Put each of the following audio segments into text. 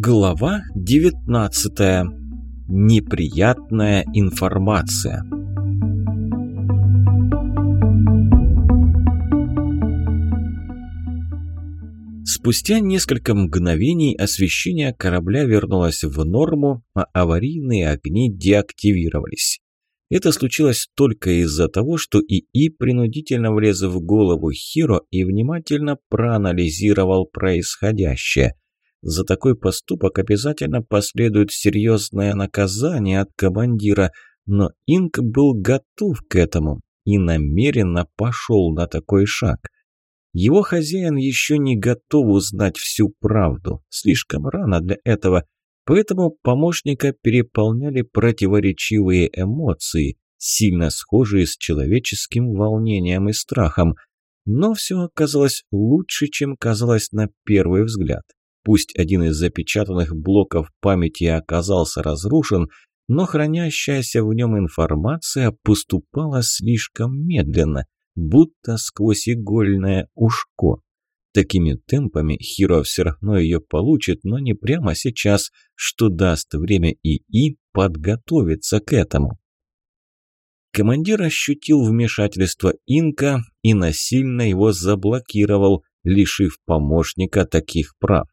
Глава 19. Неприятная информация. Спустя несколько мгновений освещение корабля вернулось в норму, а аварийные огни деактивировались. Это случилось только из-за того, что ИИ принудительно влез в голову Хиро и внимательно проанализировал происходящее. За такой поступок обязательно последует серьезное наказание от командира, но Инк был готов к этому и намеренно пошел на такой шаг. Его хозяин еще не готов узнать всю правду, слишком рано для этого – Поэтому помощника переполняли противоречивые эмоции, сильно схожие с человеческим волнением и страхом. Но все оказалось лучше, чем казалось на первый взгляд. Пусть один из запечатанных блоков памяти оказался разрушен, но хранящаяся в нем информация поступала слишком медленно, будто сквозь игольное ушко. Такими темпами Хиро все равно ее получит, но не прямо сейчас, что даст время ИИ подготовиться к этому. Командир ощутил вмешательство Инка и насильно его заблокировал, лишив помощника таких прав.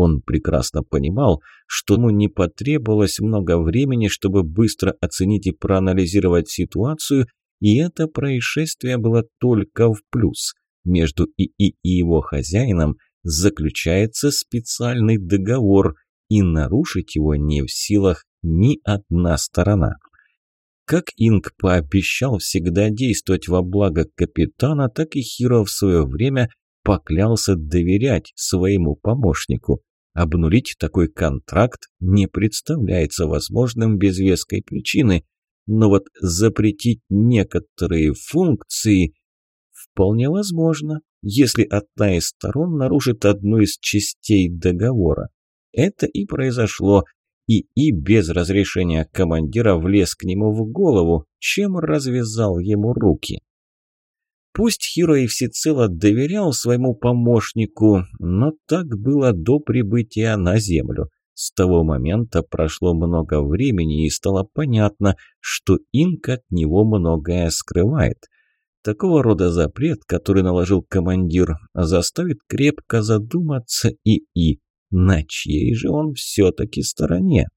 Он прекрасно понимал, что ему не потребовалось много времени, чтобы быстро оценить и проанализировать ситуацию, и это происшествие было только в плюс между ИИ и его хозяином заключается специальный договор, и нарушить его не в силах ни одна сторона. Как Инг пообещал всегда действовать во благо капитана, так и Хиро в свое время поклялся доверять своему помощнику. Обнулить такой контракт не представляется возможным без веской причины, но вот запретить некоторые функции Вполне возможно, если одна из сторон нарушит одну из частей договора. Это и произошло, и И без разрешения командира влез к нему в голову, чем развязал ему руки. Пусть Хиро и всецело доверял своему помощнику, но так было до прибытия на Землю. С того момента прошло много времени и стало понятно, что Инк от него многое скрывает – Такого рода запрет, который наложил командир, заставит крепко задуматься и и на чьей же он все-таки стороне.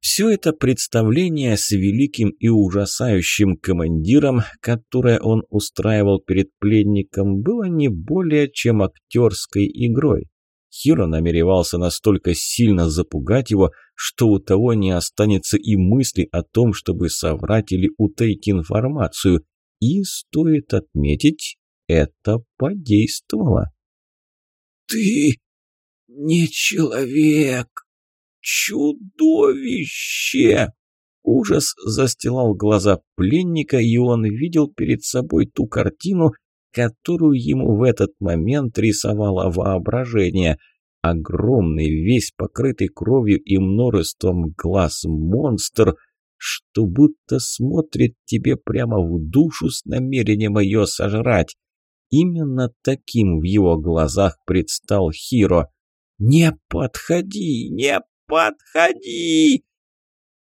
Все это представление с великим и ужасающим командиром, которое он устраивал перед пленником, было не более чем актерской игрой. Хиро намеревался настолько сильно запугать его, что у того не останется и мысли о том, чтобы соврать или утаить информацию. И, стоит отметить, это подействовало. «Ты не человек, чудовище!» Ужас застилал глаза пленника, и он видел перед собой ту картину, которую ему в этот момент рисовало воображение. Огромный, весь покрытый кровью и множеством глаз монстр, что будто смотрит тебе прямо в душу с намерением ее сожрать. Именно таким в его глазах предстал Хиро. «Не подходи, не подходи!»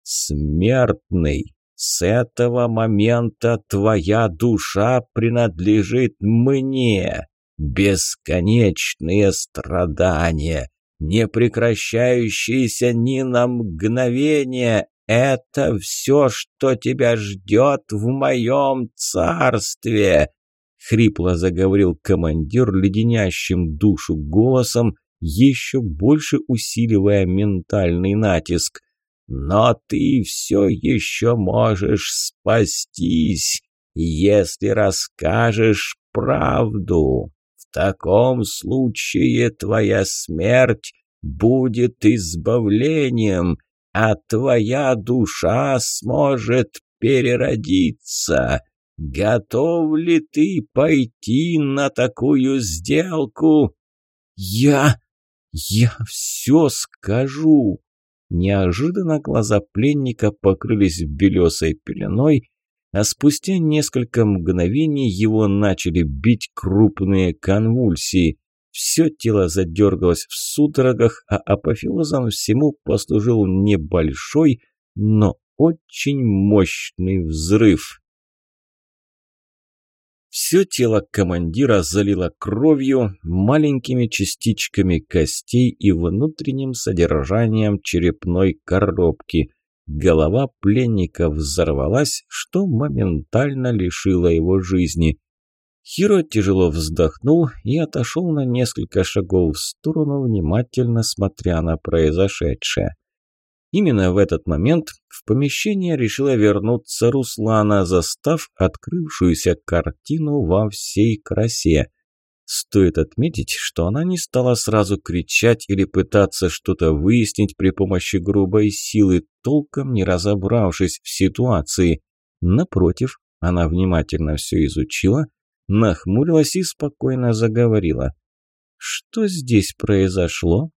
«Смертный!» С этого момента твоя душа принадлежит мне. Бесконечные страдания, не прекращающиеся ни на мгновение, это все, что тебя ждет в моем царстве. Хрипло заговорил командир леденящим душу голосом, еще больше усиливая ментальный натиск. Но ты все еще можешь спастись, если расскажешь правду. В таком случае твоя смерть будет избавлением, а твоя душа сможет переродиться. Готов ли ты пойти на такую сделку? Я... я все скажу, Неожиданно глаза пленника покрылись белесой пеленой, а спустя несколько мгновений его начали бить крупные конвульсии. Все тело задергалось в судорогах, а апофеозом всему послужил небольшой, но очень мощный взрыв. Все тело командира залило кровью, маленькими частичками костей и внутренним содержанием черепной коробки. Голова пленника взорвалась, что моментально лишило его жизни. Хиро тяжело вздохнул и отошел на несколько шагов в сторону, внимательно смотря на произошедшее. Именно в этот момент в помещение решила вернуться Руслана, застав открывшуюся картину во всей красе. Стоит отметить, что она не стала сразу кричать или пытаться что-то выяснить при помощи грубой силы, толком не разобравшись в ситуации. Напротив, она внимательно все изучила, нахмурилась и спокойно заговорила. «Что здесь произошло?»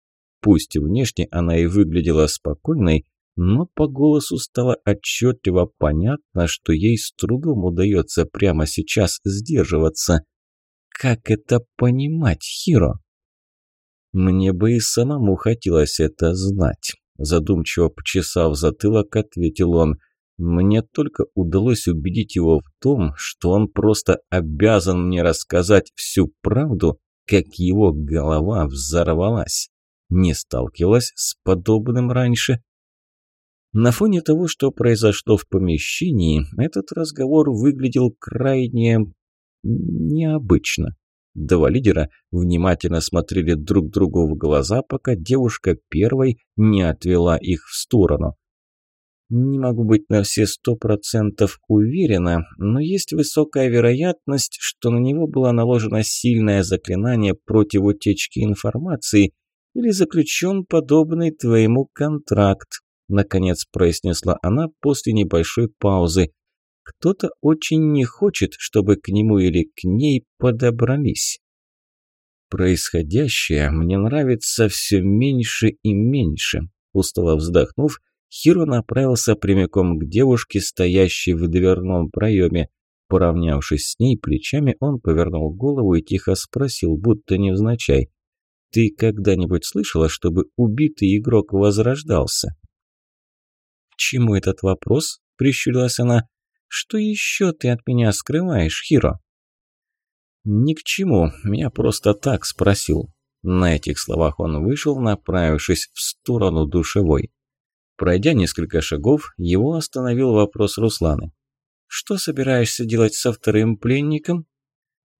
Пусть внешне она и выглядела спокойной, но по голосу стало отчетливо понятно, что ей с трудом удается прямо сейчас сдерживаться. Как это понимать, Хиро? Мне бы и самому хотелось это знать. Задумчиво почесав затылок, ответил он. Мне только удалось убедить его в том, что он просто обязан мне рассказать всю правду, как его голова взорвалась не сталкивалась с подобным раньше. На фоне того, что произошло в помещении, этот разговор выглядел крайне необычно. Два лидера внимательно смотрели друг другу в глаза, пока девушка первой не отвела их в сторону. Не могу быть на все сто процентов уверена, но есть высокая вероятность, что на него было наложено сильное заклинание против утечки информации, или заключен подобный твоему контракт», наконец произнесла она после небольшой паузы. «Кто-то очень не хочет, чтобы к нему или к ней подобрались». «Происходящее мне нравится все меньше и меньше», устало вздохнув, Хиро направился прямиком к девушке, стоящей в дверном проеме. Поравнявшись с ней плечами, он повернул голову и тихо спросил, будто невзначай. Ты когда-нибудь слышала, чтобы убитый игрок возрождался? К чему этот вопрос? Прищурилась она. Что еще ты от меня скрываешь, Хиро? Ни к чему, меня просто так спросил. На этих словах он вышел, направившись в сторону душевой. Пройдя несколько шагов, его остановил вопрос Русланы. «Что собираешься делать со вторым пленником?»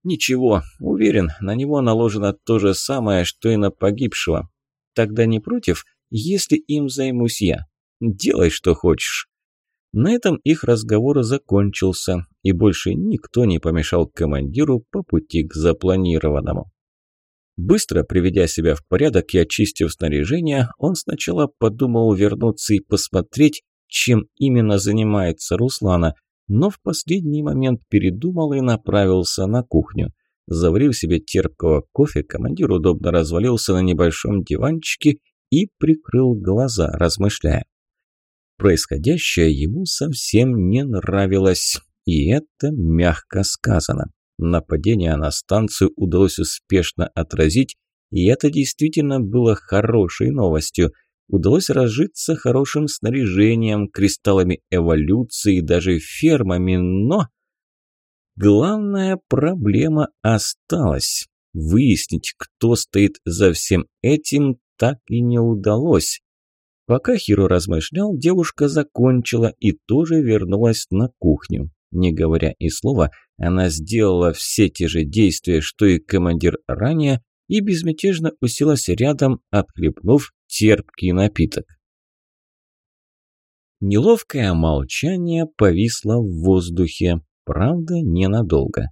«Ничего, уверен, на него наложено то же самое, что и на погибшего. Тогда не против, если им займусь я. Делай, что хочешь». На этом их разговор закончился, и больше никто не помешал командиру по пути к запланированному. Быстро приведя себя в порядок и очистив снаряжение, он сначала подумал вернуться и посмотреть, чем именно занимается Руслана, но в последний момент передумал и направился на кухню. Заварив себе терпкого кофе, командир удобно развалился на небольшом диванчике и прикрыл глаза, размышляя. Происходящее ему совсем не нравилось, и это мягко сказано. Нападение на станцию удалось успешно отразить, и это действительно было хорошей новостью – удалось разжиться хорошим снаряжением, кристаллами эволюции, даже фермами, но... Главная проблема осталась. Выяснить, кто стоит за всем этим, так и не удалось. Пока Хиро размышлял, девушка закончила и тоже вернулась на кухню. Не говоря и слова, она сделала все те же действия, что и командир ранее, и безмятежно уселась рядом, отхлебнув терпкий напиток. Неловкое молчание повисло в воздухе, правда, ненадолго.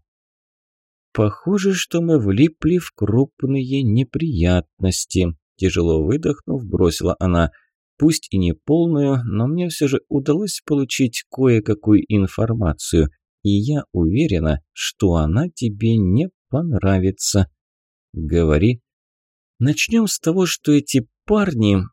«Похоже, что мы влипли в крупные неприятности», – тяжело выдохнув, бросила она. «Пусть и не полную, но мне все же удалось получить кое-какую информацию, и я уверена, что она тебе не понравится». «Говори». «Начнем с того, что эти парни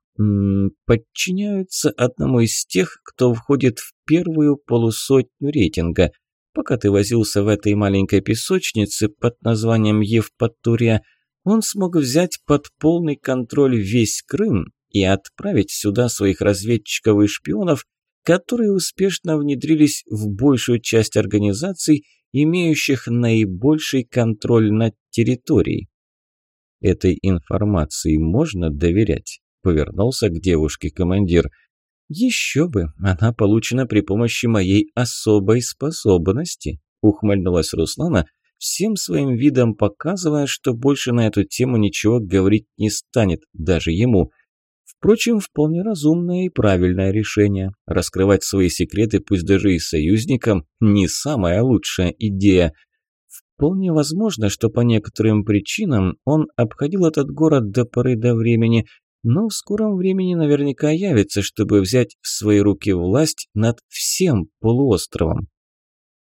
подчиняются одному из тех, кто входит в первую полусотню рейтинга. Пока ты возился в этой маленькой песочнице под названием Евпатория, он смог взять под полный контроль весь Крым и отправить сюда своих разведчиков и шпионов, которые успешно внедрились в большую часть организаций, имеющих наибольший контроль над территорией. Этой информации можно доверять? Повернулся к девушке командир. Еще бы, она получена при помощи моей особой способности, ухмыльнулась Руслана, всем своим видом показывая, что больше на эту тему ничего говорить не станет, даже ему. Впрочем, вполне разумное и правильное решение. Раскрывать свои секреты, пусть даже и союзникам, не самая лучшая идея. Вполне возможно, что по некоторым причинам он обходил этот город до поры до времени, но в скором времени наверняка явится, чтобы взять в свои руки власть над всем полуостровом.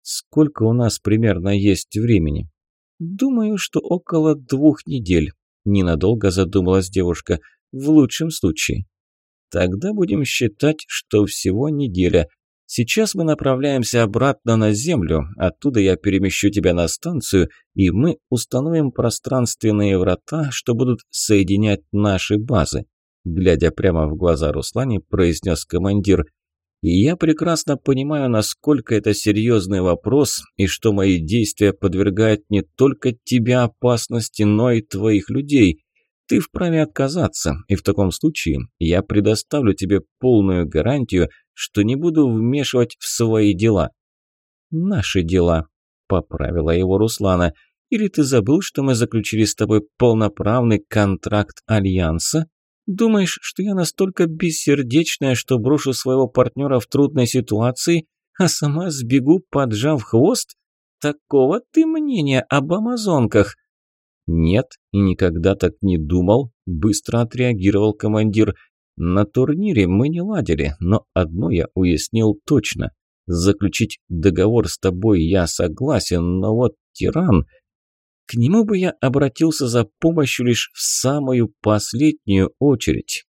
Сколько у нас примерно есть времени? Думаю, что около двух недель. Ненадолго задумалась девушка. В лучшем случае. Тогда будем считать, что всего неделя. Сейчас мы направляемся обратно на Землю, оттуда я перемещу тебя на станцию, и мы установим пространственные врата, что будут соединять наши базы. Глядя прямо в глаза Руслане, произнес командир – и я прекрасно понимаю, насколько это серьезный вопрос, и что мои действия подвергают не только тебя опасности, но и твоих людей. Ты вправе отказаться, и в таком случае я предоставлю тебе полную гарантию, что не буду вмешивать в свои дела». «Наши дела», – поправила его Руслана. «Или ты забыл, что мы заключили с тобой полноправный контракт Альянса?» Думаешь, что я настолько бессердечная, что брошу своего партнера в трудной ситуации, а сама сбегу, поджав хвост? Такого ты мнения об амазонках?» «Нет, и никогда так не думал», – быстро отреагировал командир. «На турнире мы не ладили, но одно я уяснил точно. Заключить договор с тобой я согласен, но вот тиран...» К нему бы я обратился за помощью лишь в самую последнюю очередь.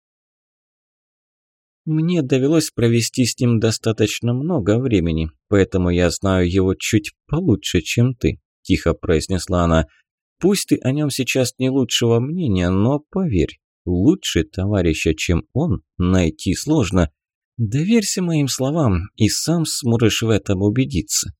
Мне довелось провести с ним достаточно много времени, поэтому я знаю его чуть получше, чем ты», – тихо произнесла она. «Пусть ты о нем сейчас не лучшего мнения, но поверь, лучше товарища, чем он, найти сложно. Доверься моим словам, и сам сможешь в этом убедиться».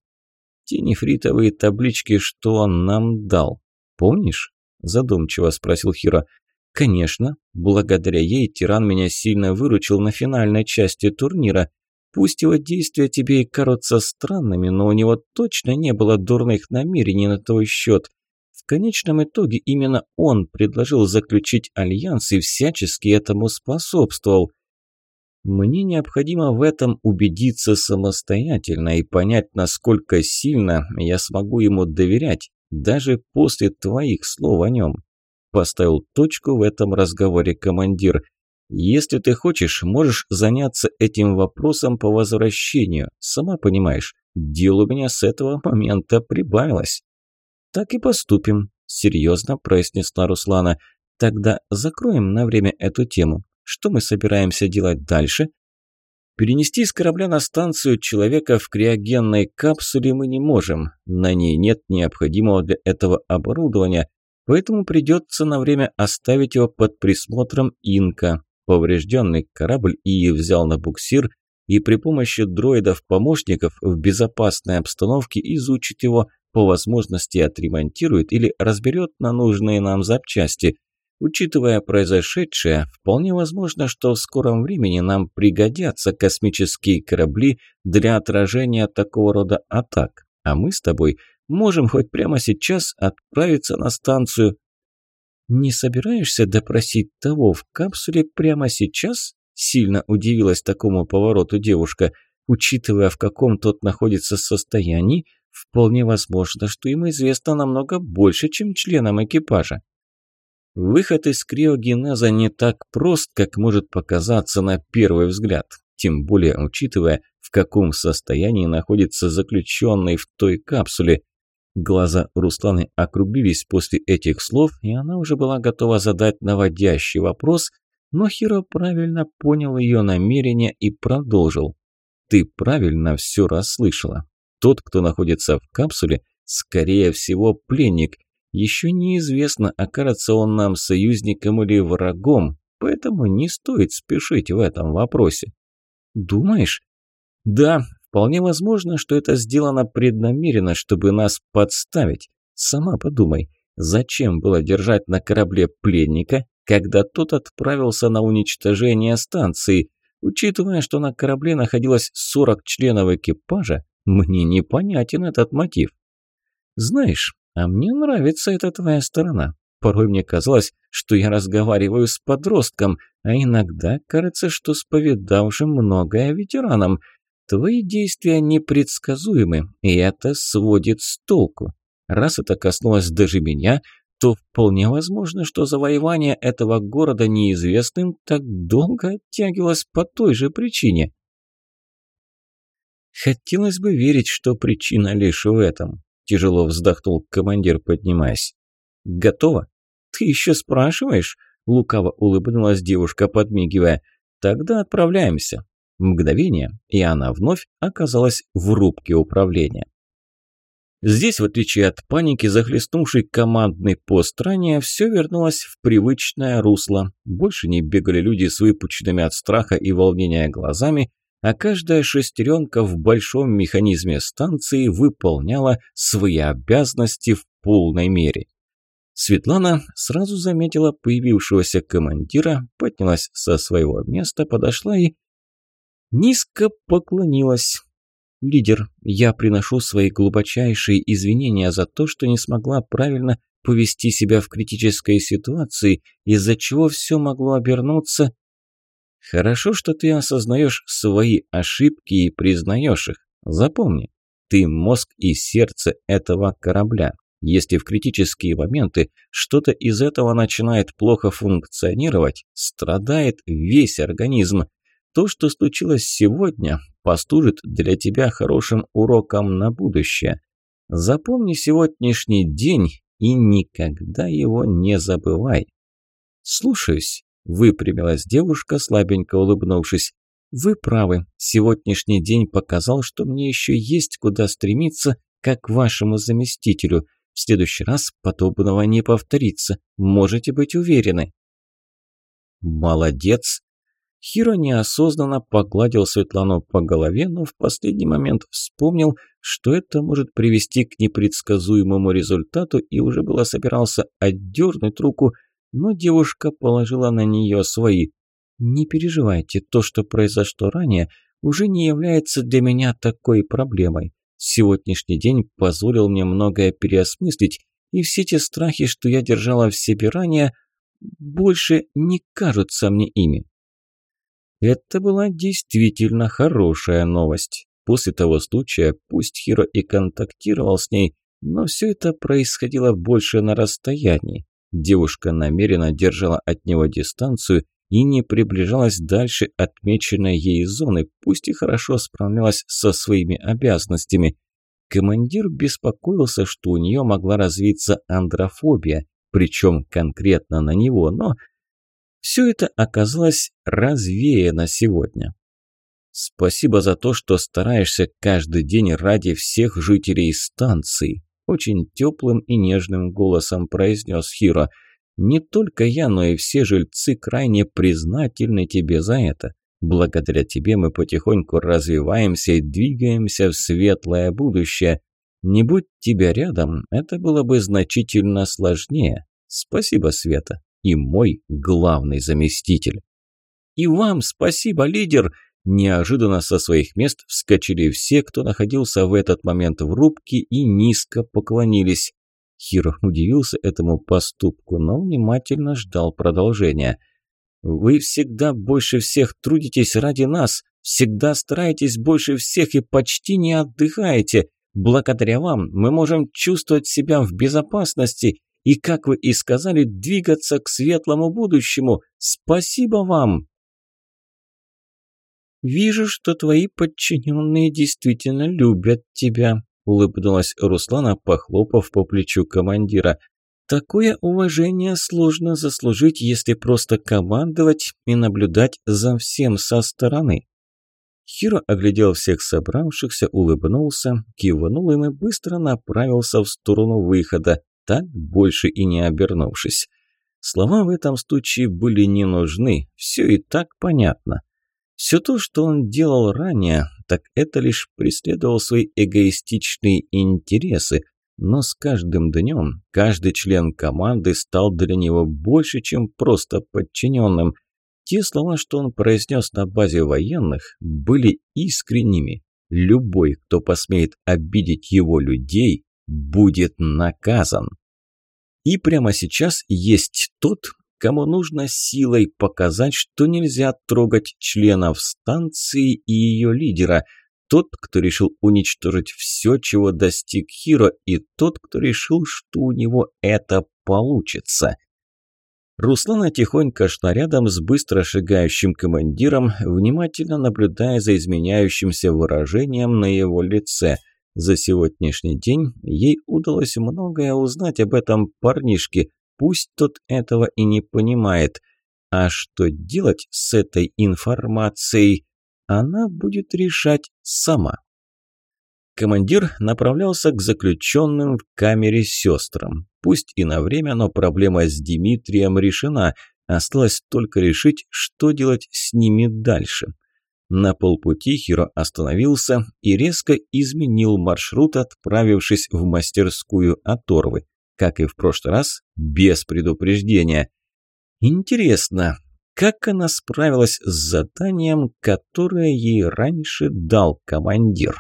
Те нефритовые таблички, что он нам дал. Помнишь?» – задумчиво спросил Хиро. «Конечно. Благодаря ей тиран меня сильно выручил на финальной части турнира. Пусть его действия тебе и кажутся странными, но у него точно не было дурных намерений на твой счет. В конечном итоге именно он предложил заключить альянс и всячески этому способствовал. Мне необходимо в этом убедиться самостоятельно и понять, насколько сильно я смогу ему доверять, даже после твоих слов о нем. Поставил точку в этом разговоре командир. Если ты хочешь, можешь заняться этим вопросом по возвращению. Сама понимаешь, дел у меня с этого момента прибавилось. Так и поступим, серьезно произнесла Руслана. Тогда закроем на время эту тему. Что мы собираемся делать дальше? Перенести с корабля на станцию человека в криогенной капсуле мы не можем. На ней нет необходимого для этого оборудования, поэтому придется на время оставить его под присмотром Инка. Поврежденный корабль Ии взял на буксир и при помощи дроидов-помощников в безопасной обстановке изучит его, по возможности отремонтирует или разберет на нужные нам запчасти – Учитывая произошедшее, вполне возможно, что в скором времени нам пригодятся космические корабли для отражения такого рода атак, а мы с тобой можем хоть прямо сейчас отправиться на станцию. «Не собираешься допросить того в капсуле прямо сейчас?» Сильно удивилась такому повороту девушка. Учитывая, в каком тот находится состоянии, вполне возможно, что ему известно намного больше, чем членам экипажа. Выход из криогенеза не так прост, как может показаться на первый взгляд, тем более учитывая, в каком состоянии находится заключенный в той капсуле. Глаза Русланы округлились после этих слов, и она уже была готова задать наводящий вопрос, но Хиро правильно понял ее намерение и продолжил. «Ты правильно все расслышала. Тот, кто находится в капсуле, скорее всего, пленник – Еще неизвестно, окажется он нам союзником или врагом, поэтому не стоит спешить в этом вопросе. Думаешь? Да, вполне возможно, что это сделано преднамеренно, чтобы нас подставить. Сама подумай, зачем было держать на корабле пленника, когда тот отправился на уничтожение станции? Учитывая, что на корабле находилось 40 членов экипажа, мне непонятен этот мотив. Знаешь, а мне нравится эта твоя сторона. Порой мне казалось, что я разговариваю с подростком, а иногда кажется, что с повидавшим многое ветераном. Твои действия непредсказуемы, и это сводит с толку. Раз это коснулось даже меня, то вполне возможно, что завоевание этого города неизвестным так долго оттягивалось по той же причине. Хотелось бы верить, что причина лишь в этом. Тяжело вздохнул командир, поднимаясь. «Готово?» «Ты еще спрашиваешь?» Лукаво улыбнулась девушка, подмигивая. «Тогда отправляемся». Мгновение, и она вновь оказалась в рубке управления. Здесь, в отличие от паники, захлестнувший командный пост ранее, все вернулось в привычное русло. Больше не бегали люди с выпученными от страха и волнения глазами, а каждая шестеренка в большом механизме станции выполняла свои обязанности в полной мере. Светлана сразу заметила появившегося командира, поднялась со своего места, подошла и низко поклонилась. «Лидер, я приношу свои глубочайшие извинения за то, что не смогла правильно повести себя в критической ситуации, из-за чего все могло обернуться Хорошо, что ты осознаешь свои ошибки и признаешь их. Запомни, ты мозг и сердце этого корабля. Если в критические моменты что-то из этого начинает плохо функционировать, страдает весь организм. То, что случилось сегодня, послужит для тебя хорошим уроком на будущее. Запомни сегодняшний день и никогда его не забывай. Слушаюсь. Выпрямилась девушка, слабенько улыбнувшись. «Вы правы. Сегодняшний день показал, что мне еще есть куда стремиться, как вашему заместителю. В следующий раз подобного не повторится. Можете быть уверены». «Молодец!» Хиро неосознанно погладил Светлану по голове, но в последний момент вспомнил, что это может привести к непредсказуемому результату и уже было собирался отдернуть руку, но девушка положила на нее свои. «Не переживайте, то, что произошло ранее, уже не является для меня такой проблемой. Сегодняшний день позволил мне многое переосмыслить, и все те страхи, что я держала в себе ранее, больше не кажутся мне ими». Это была действительно хорошая новость. После того случая, пусть Хиро и контактировал с ней, но все это происходило больше на расстоянии. Девушка намеренно держала от него дистанцию и не приближалась дальше отмеченной ей зоны, пусть и хорошо справлялась со своими обязанностями. Командир беспокоился, что у нее могла развиться андрофобия, причем конкретно на него, но все это оказалось развеяно сегодня. Спасибо за то, что стараешься каждый день ради всех жителей станции очень теплым и нежным голосом произнес Хиро. «Не только я, но и все жильцы крайне признательны тебе за это. Благодаря тебе мы потихоньку развиваемся и двигаемся в светлое будущее. Не будь тебя рядом, это было бы значительно сложнее. Спасибо, Света, и мой главный заместитель». «И вам спасибо, лидер!» Неожиданно со своих мест вскочили все, кто находился в этот момент в рубке и низко поклонились. Хиро удивился этому поступку, но внимательно ждал продолжения. «Вы всегда больше всех трудитесь ради нас, всегда стараетесь больше всех и почти не отдыхаете. Благодаря вам мы можем чувствовать себя в безопасности и, как вы и сказали, двигаться к светлому будущему. Спасибо вам!» «Вижу, что твои подчиненные действительно любят тебя», – улыбнулась Руслана, похлопав по плечу командира. «Такое уважение сложно заслужить, если просто командовать и наблюдать за всем со стороны». Хиро оглядел всех собравшихся, улыбнулся, кивнул им и быстро направился в сторону выхода. так больше и не обернувшись. Слова в этом случае были не нужны, все и так понятно. Все то, что он делал ранее, так это лишь преследовал свои эгоистичные интересы, но с каждым днем каждый член команды стал для него больше, чем просто подчиненным. Те слова, что он произнес на базе военных, были искренними. Любой, кто посмеет обидеть его людей, будет наказан. И прямо сейчас есть тот, кому нужно силой показать, что нельзя трогать членов станции и ее лидера, тот, кто решил уничтожить все, чего достиг Хиро, и тот, кто решил, что у него это получится. Руслана тихонько шла рядом с быстро шагающим командиром, внимательно наблюдая за изменяющимся выражением на его лице – за сегодняшний день ей удалось многое узнать об этом парнишке, пусть тот этого и не понимает. А что делать с этой информацией, она будет решать сама. Командир направлялся к заключенным в камере сестрам. Пусть и на время, но проблема с Дмитрием решена. Осталось только решить, что делать с ними дальше. На полпути Хиро остановился и резко изменил маршрут, отправившись в мастерскую оторвы. Как и в прошлый раз, без предупреждения. Интересно, как она справилась с заданием, которое ей раньше дал командир?